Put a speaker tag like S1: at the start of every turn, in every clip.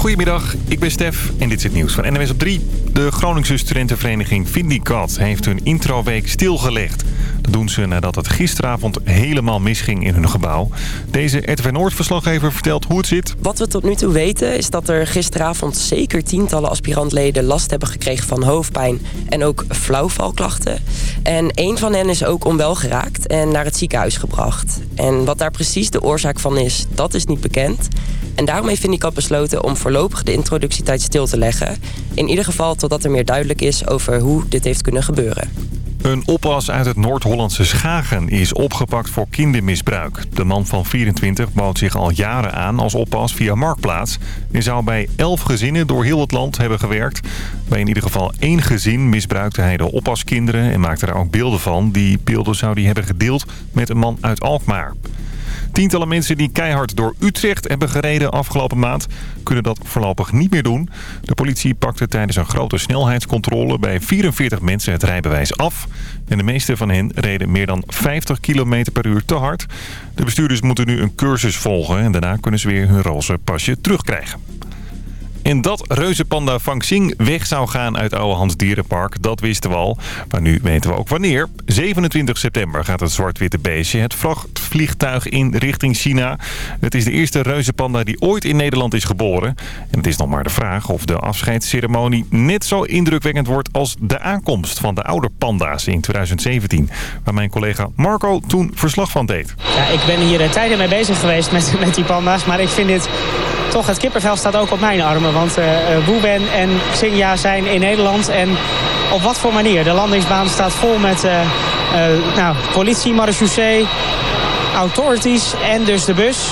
S1: Goedemiddag, ik ben Stef en dit is het nieuws van NWS op 3. De Groningse studentenvereniging Vindicat heeft hun introweek stilgelegd. Dat doen ze nadat het gisteravond helemaal misging in hun gebouw. Deze RTV Noord-verslaggever vertelt hoe het zit.
S2: Wat we tot nu toe weten is dat er gisteravond zeker tientallen aspirantleden last hebben gekregen van hoofdpijn en ook flauwvalklachten. En een van hen is ook onwel geraakt en naar het ziekenhuis gebracht. En wat daar precies de oorzaak van is, dat is niet bekend. En daarom heeft Vindicat besloten om voorlopig de introductietijd stil te leggen. In ieder geval totdat er meer duidelijk is over hoe dit heeft kunnen gebeuren.
S1: Een oppas uit het Noord-Hollandse Schagen is opgepakt voor kindermisbruik. De man van 24 bood zich al jaren aan als oppas via Marktplaats. Hij zou bij elf gezinnen door heel het land hebben gewerkt. Bij in ieder geval één gezin misbruikte hij de oppaskinderen... en maakte daar ook beelden van. Die beelden zou hij hebben gedeeld met een man uit Alkmaar. Tientallen mensen die keihard door Utrecht hebben gereden afgelopen maand... kunnen dat voorlopig niet meer doen. De politie pakte tijdens een grote snelheidscontrole bij 44 mensen het rijbewijs af. En de meeste van hen reden meer dan 50 km per uur te hard. De bestuurders moeten nu een cursus volgen... en daarna kunnen ze weer hun roze pasje terugkrijgen. En dat reuzenpanda Fang Xing weg zou gaan uit Ouwehands Dierenpark, dat wisten we al. Maar nu weten we ook wanneer. 27 september gaat het zwart-witte beestje het vrachtvliegtuig in richting China. Het is de eerste reuzenpanda die ooit in Nederland is geboren. En het is nog maar de vraag of de afscheidsceremonie net zo indrukwekkend wordt als de aankomst van de oude panda's in 2017. Waar mijn collega Marco toen verslag van deed.
S3: Ja, ik ben hier tijden mee bezig geweest met, met die panda's, maar ik vind dit toch, het kippenvel staat ook op mijn armen. Want uh, en Xinja zijn in Nederland. En op wat voor manier? De landingsbaan staat vol met uh, nou, politie, marechaussee, authorities en dus de bus.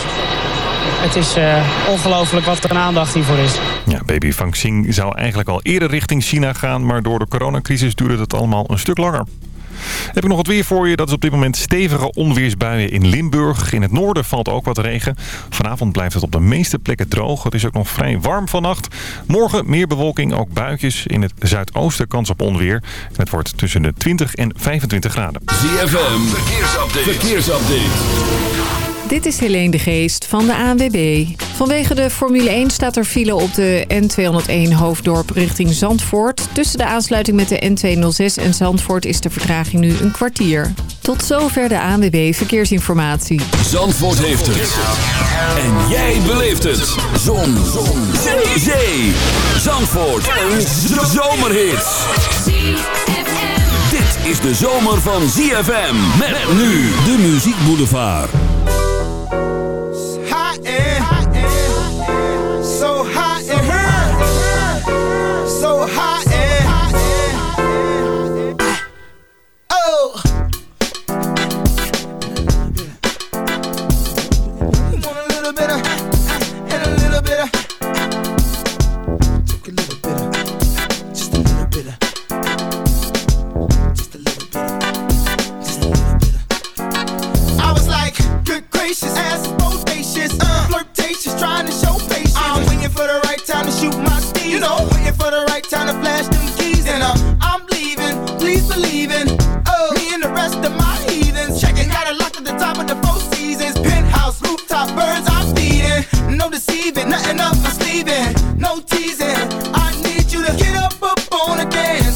S3: Het is uh, ongelooflijk wat er een aandacht hiervoor is.
S1: Ja, baby Fang Xing zou eigenlijk al eerder richting China gaan... maar door de coronacrisis duurde het allemaal een stuk langer. Heb ik nog wat weer voor je. Dat is op dit moment stevige onweersbuien in Limburg. In het noorden valt ook wat regen. Vanavond blijft het op de meeste plekken droog. Het is ook nog vrij warm vannacht. Morgen meer bewolking, ook buitjes. In het zuidoosten kans op onweer. Het wordt tussen de 20 en 25 graden.
S4: ZFM, verkeersupdate. verkeersupdate.
S5: Dit is Helene de Geest van de ANWB. Vanwege de Formule 1 staat er file op de N201 Hoofddorp richting Zandvoort. Tussen de aansluiting met de N206 en Zandvoort is de vertraging nu een kwartier. Tot zover de ANWB Verkeersinformatie.
S4: Zandvoort heeft het. En jij beleeft het. Zon. Zon. Zee. Zee. Zandvoort. Een zomerhit. Dit is de zomer van ZFM. Met nu de Muziek Boulevard. gracious, ass bodacious, uh, flirtatious, trying to show patience. I'm waiting for the right time to shoot my steed. You know, waiting for the right time to flash them keys. And uh, I'm leaving, please believe in uh, me and the rest of my heathens. Checking out a lock at the top of the Four Seasons, penthouse, rooftop, birds I'm feeding. No deceiving, nothing up my sleeving, no teasing. I need you to get up, up on the dance.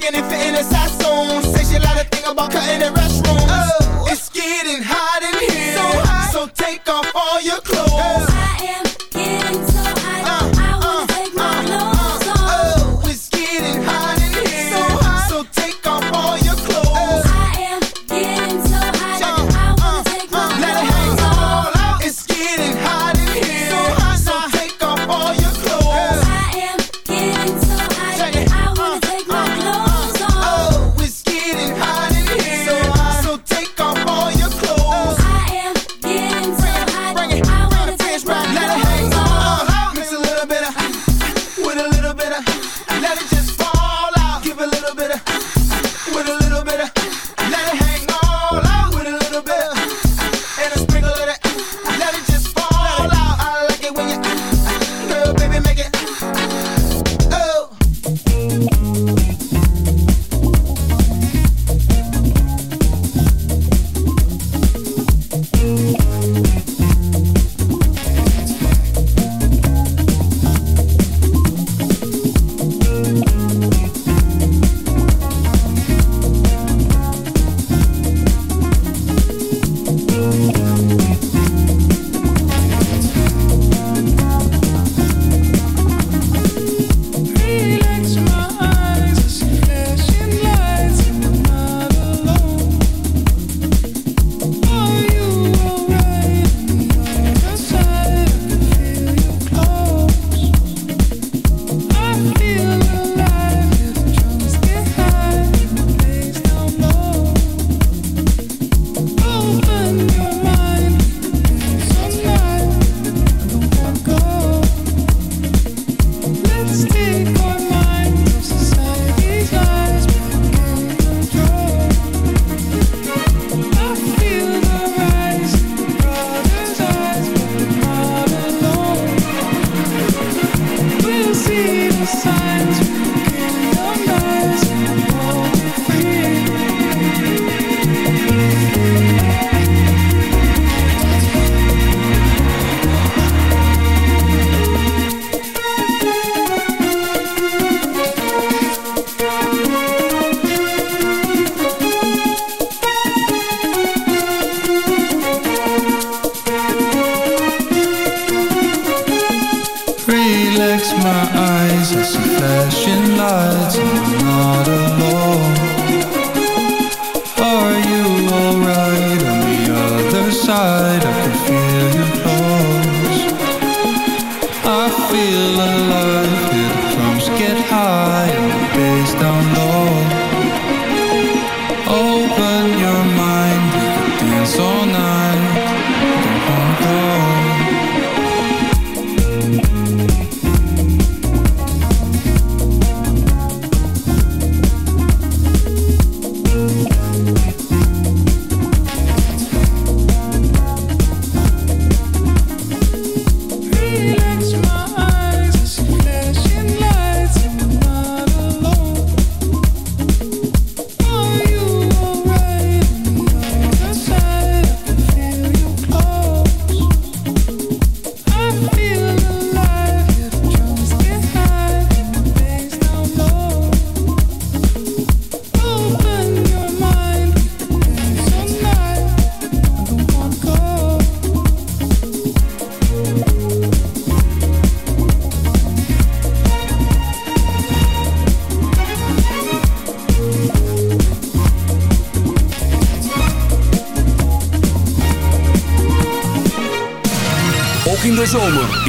S4: again if they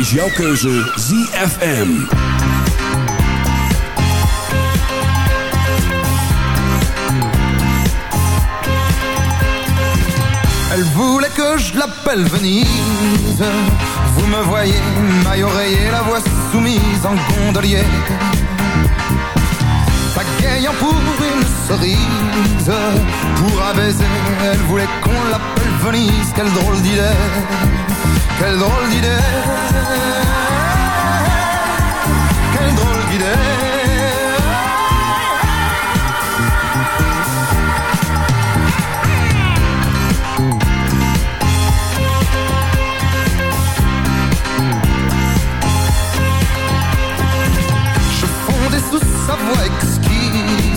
S4: is jouw ZFM.
S6: Elle voulait que je l'appelle Venise. Vous me voyez, maille oreiller, la voix soumise en gondolier. Pagayant pour une cerise, pour un elle voulait qu'on l'appelle Venise. Quelle drôle d'idée quelle drôle d'idée. Quelle drôle d'idée. Je fondais sous sa voix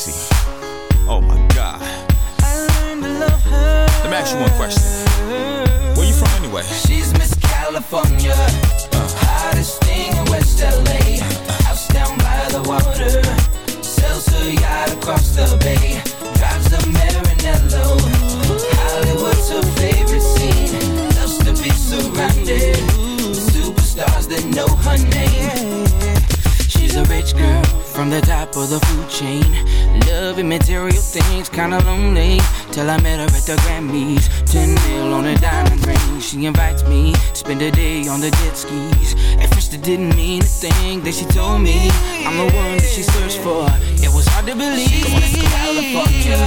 S7: sexy. Oh my God. I learned to love her. Let me ask you one
S8: Till I met her at the Grammys. 10 mil on a diamond ring. She invites me, spend a day on the jet skis. At first it didn't mean a thing. Then she told me I'm the one that she searched for. It was hard to believe. She's California,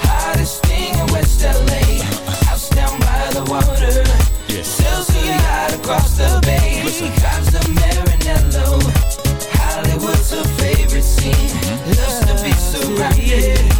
S8: hottest thing in West LA. House down by the water. Sails her yacht across the bay. Drives a Maranello. Hollywood's her favorite scene. Mm-hmm. Loves to be surrounded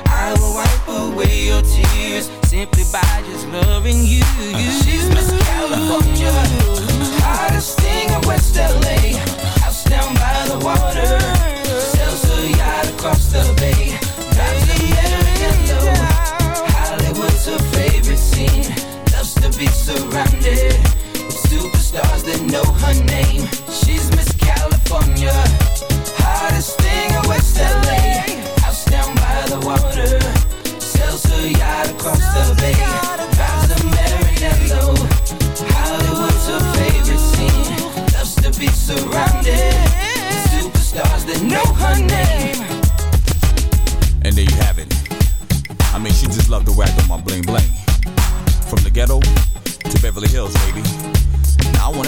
S8: Will wipe away your tears simply by just loving you. She's Miss California, hottest thing in West LA. House down by the water, sells a yacht across the bay. Drives a Maranello. Hollywood's her favorite scene. Loves to be surrounded with superstars that know her name. She's Miss California, hottest thing in West LA.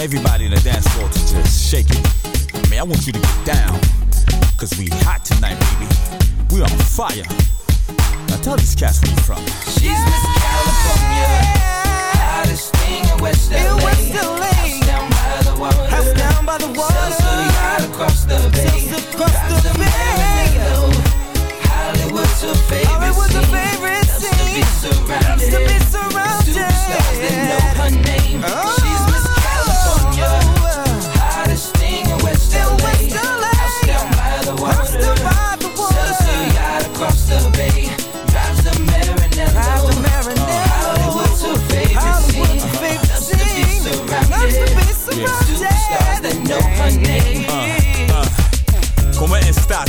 S7: Everybody in the dance floor to just shake it. I mean, I want you to get down. Cause we hot tonight, baby. We on fire. Now tell these cats where you from.
S8: She's Miss California. Hottest thing in West LA. In West LA. House down by the water. House down by the water.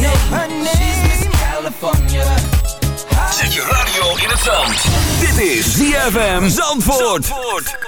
S9: Name. She's Miss California.
S4: Zet je radio in het zand. Dit is ZFM Zandvoort.
S9: It's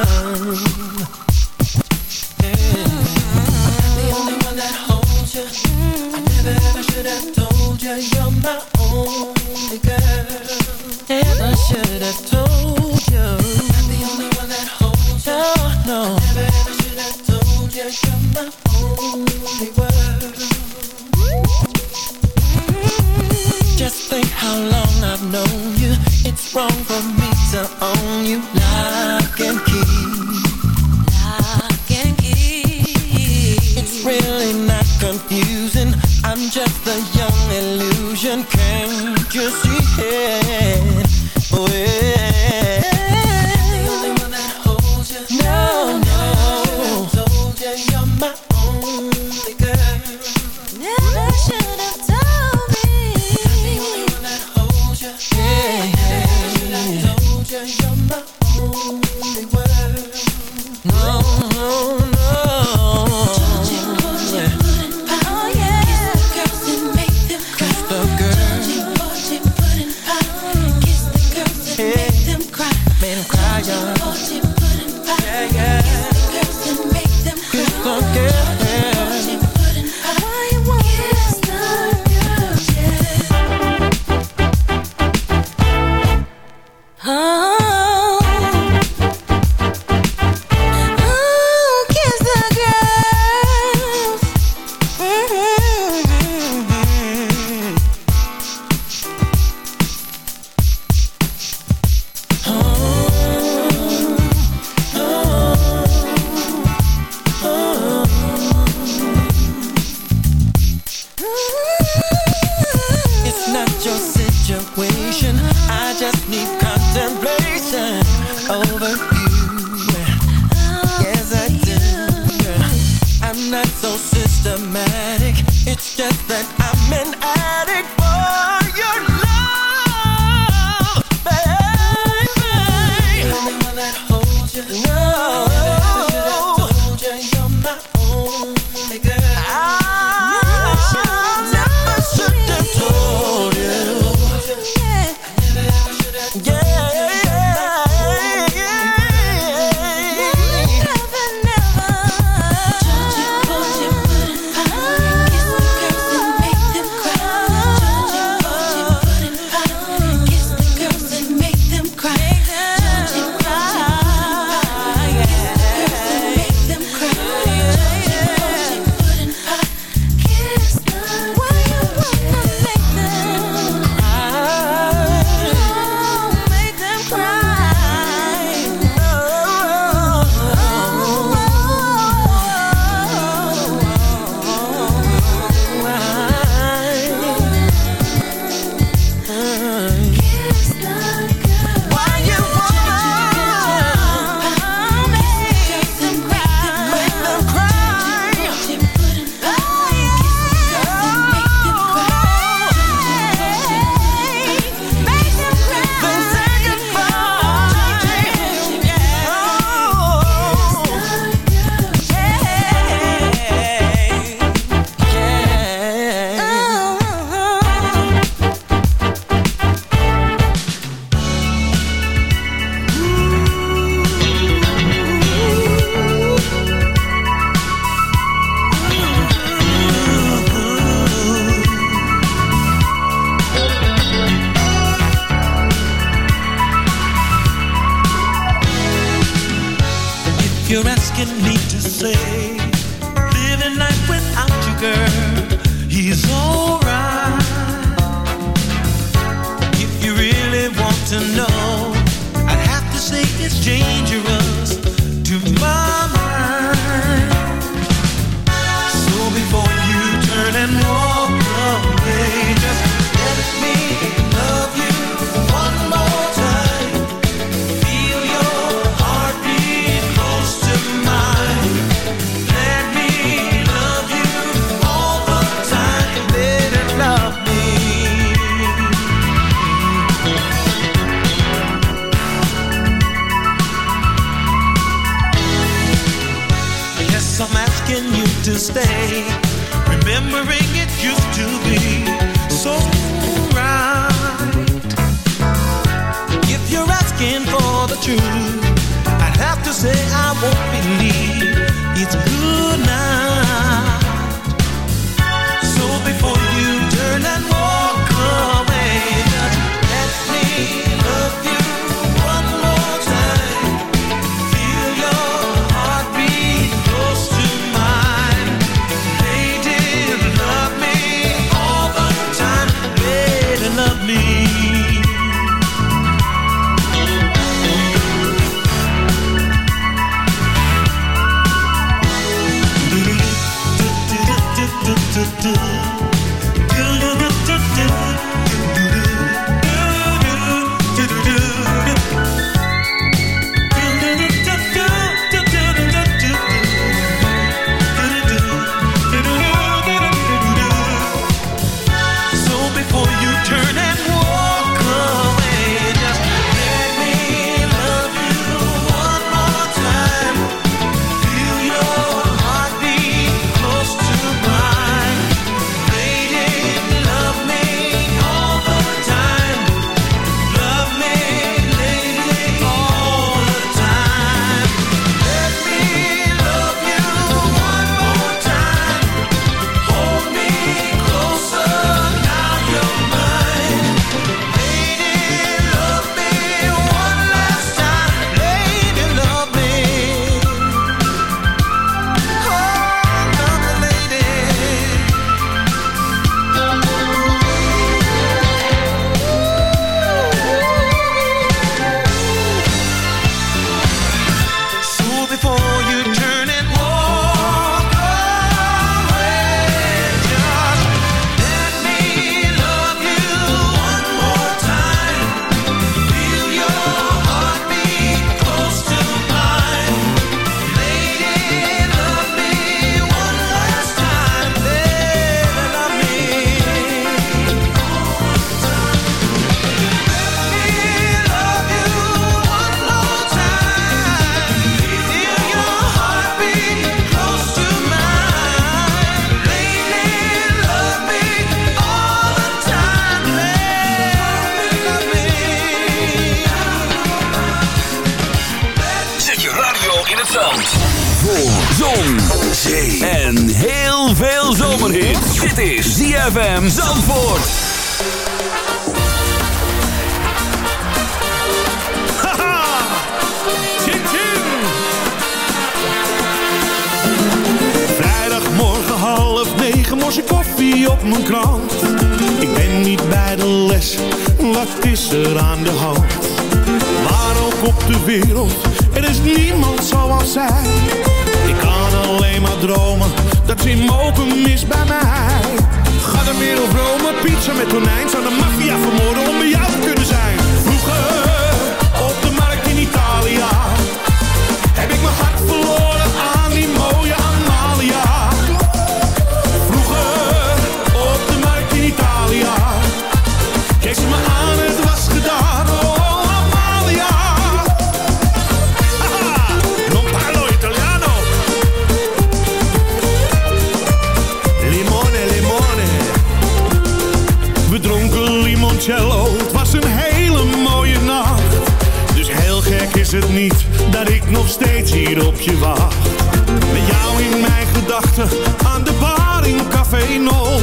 S10: aan de bar in Café No.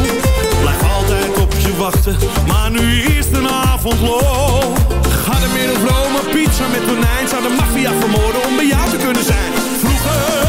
S10: Blijf altijd op je wachten, maar nu is de avond lo. Ga de mijn pizza met tonijn. Zou de maffia vermoorden om bij jou te kunnen zijn? Vroeger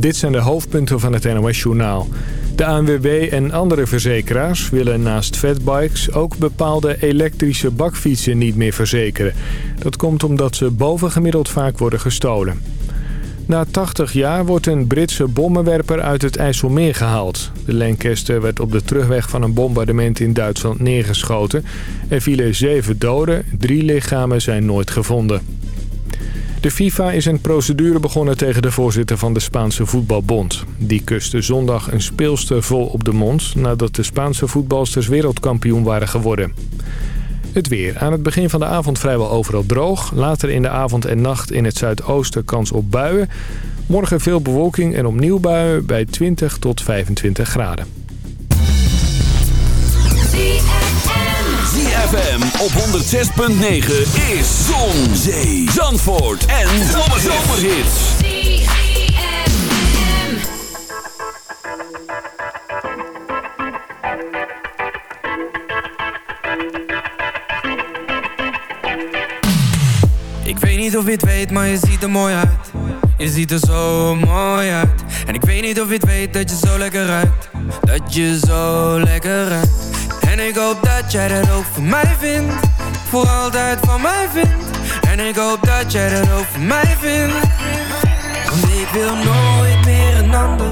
S11: dit zijn de hoofdpunten van het NOS-journaal. De ANWB en andere verzekeraars willen naast fatbikes ook bepaalde elektrische bakfietsen niet meer verzekeren. Dat komt omdat ze bovengemiddeld vaak worden gestolen. Na 80 jaar wordt een Britse bommenwerper uit het IJsselmeer gehaald. De Lancaster werd op de terugweg van een bombardement in Duitsland neergeschoten. Er vielen zeven doden, drie lichamen zijn nooit gevonden. De FIFA is een procedure begonnen tegen de voorzitter van de Spaanse voetbalbond. Die kuste zondag een speelster vol op de mond... nadat de Spaanse voetbalsters wereldkampioen waren geworden. Het weer. Aan het begin van de avond vrijwel overal droog. Later in de avond en nacht in het zuidoosten kans op buien. Morgen veel bewolking en opnieuw buien bij 20 tot 25 graden.
S4: Op 106.9 is Zon, Zee, Zandvoort en Zomerhits.
S12: Ik weet niet of je het weet, maar je ziet er mooi uit. Je ziet er zo mooi uit. En ik weet niet of je het weet dat je zo lekker ruikt. Dat je zo lekker ruikt En ik hoop dat jij dat ook voor mij vindt. Voor altijd van mij vindt. En ik hoop dat jij dat ook voor mij vindt. Want ik wil nooit meer een ander.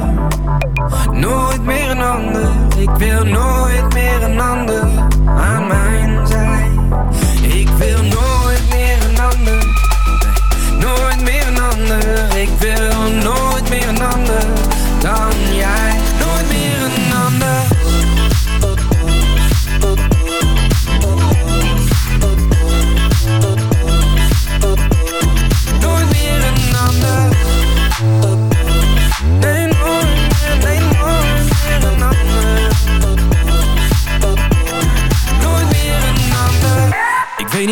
S12: Nooit meer een ander. Ik wil nooit meer een ander Aan mijn zij. Ik wil nooit meer een ander. Nooit meer een ander. Ik wil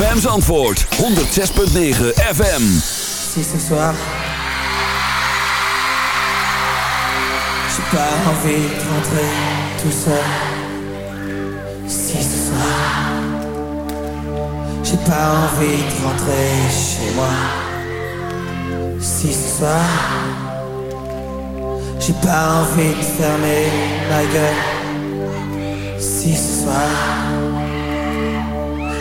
S4: Fems antwoord 106.9 FM
S13: Si ce soir J'ai pas envie de rentrer tout seul. Si ce soir J'ai pas envie de rentrer chez moi. Si ce soir J'ai pas envie de fermer ma gueule. Si ce soir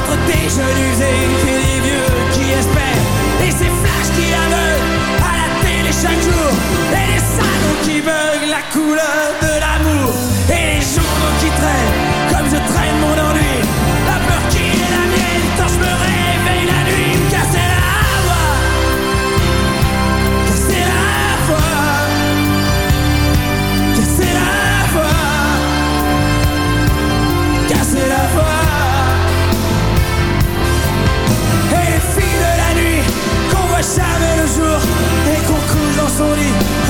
S13: entre tes jeunes et les vieux qui espèrent. Et ces flashs qui aveuglent à la télé chaque jour. Et les salons qui beuglent la couleur de l'amour. Et les journaux qui traînent jamais le jour et qu'on couche dans son
S9: lit.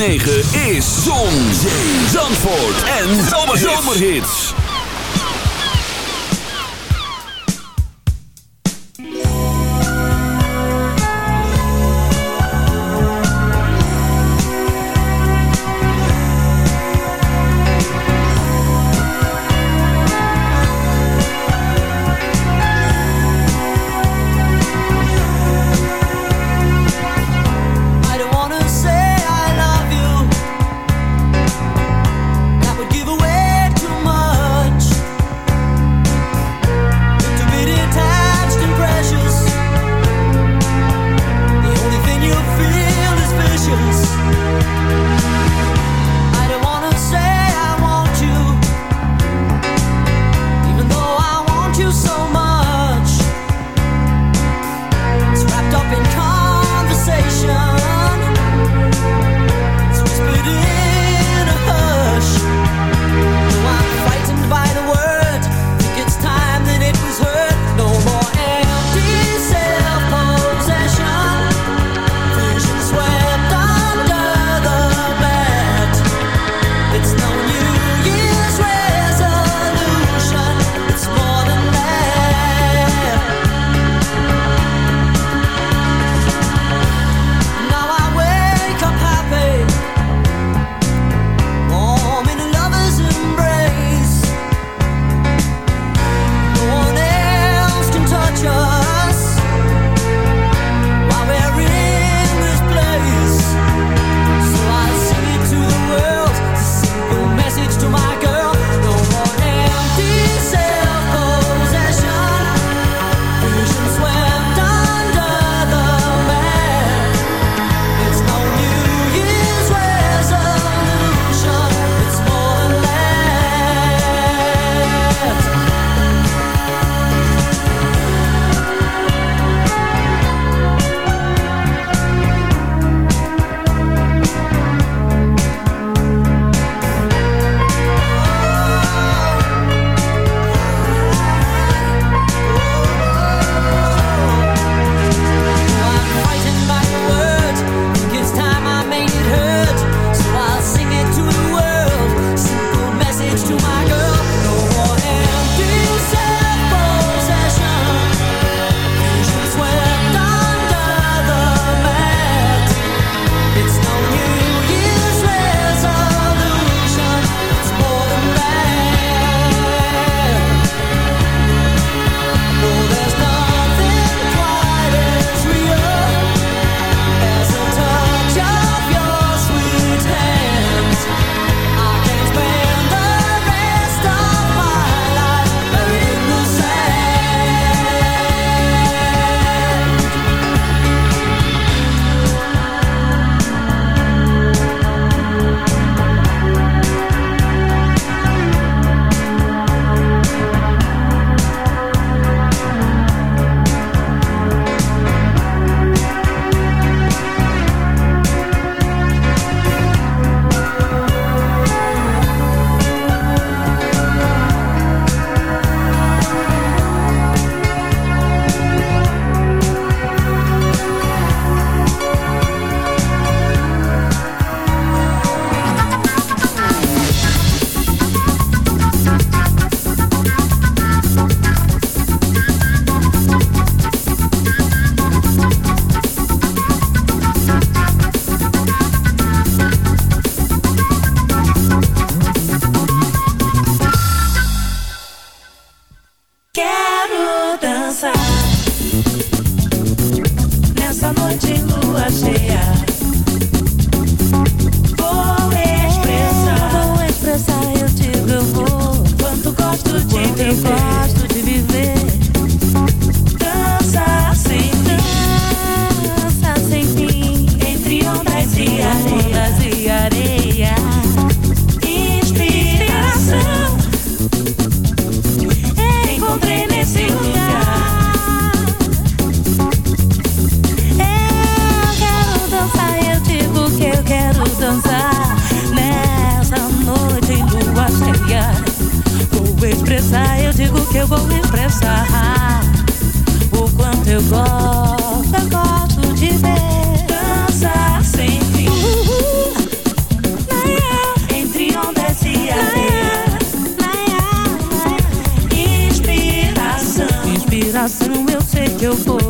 S9: 106.9
S14: de lua cheia. eu vou me expressar o quanto eu gosto, eu gosto de ver dançar sem fim. Uh Entre ondas e yeah. areias, inspiração, inspiração
S15: eu sei que eu vou.